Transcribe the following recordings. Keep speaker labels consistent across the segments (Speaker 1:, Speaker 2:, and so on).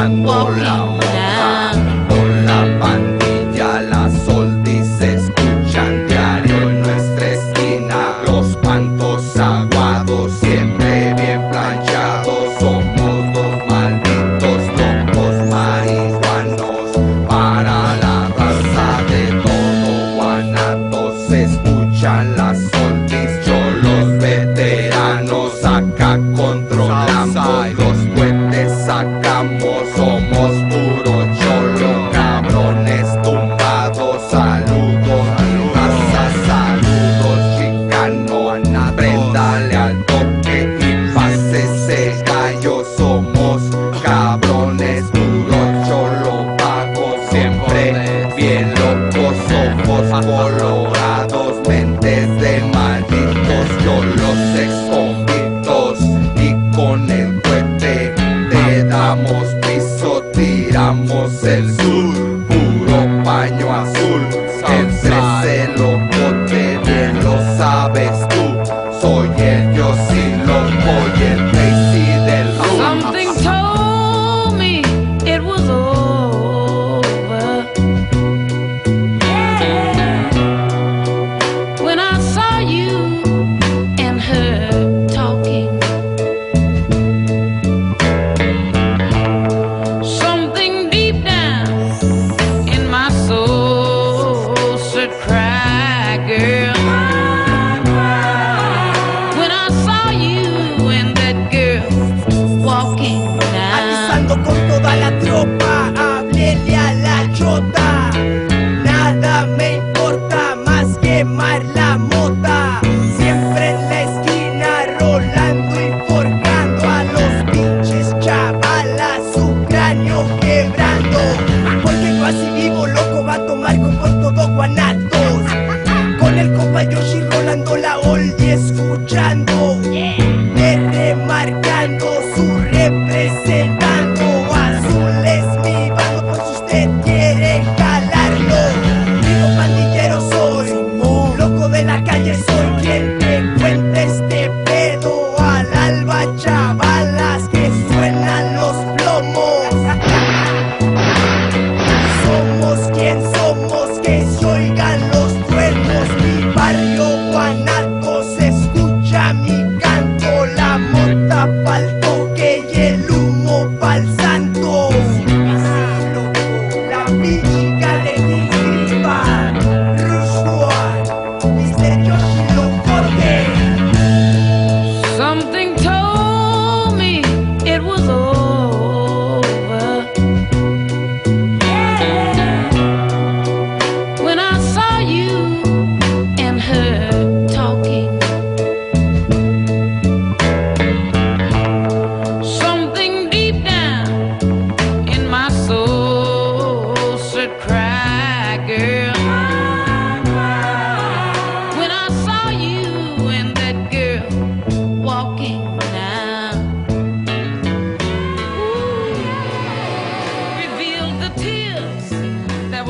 Speaker 1: la moda con la pandilla, la soldis se escuchan diario en nuestra esquina. Los pantos aguados, siempre bien planchados. Somos dos malditos locos marihuanos para la raza de todo Guanatos. Se escuchan las soldis, yo los veteranos acá controlamos los exconvictos y con el cohete te damos piso, tiramos el sur, el
Speaker 2: compa Yoshi rolando la oldie escuchando. De remarcando su representando. Azul es mi bando, por si usted quiere calarlo. Digo pandillero soy, loco de la calle soy. Quien te cuenta este pedo al alba, chavalas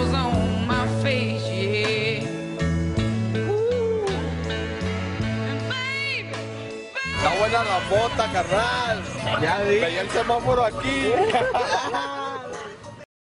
Speaker 3: that was on my face, yeah. Ooh, and baby,
Speaker 4: Está buena la bota, carnal. Ya. Veía el semáforo aquí.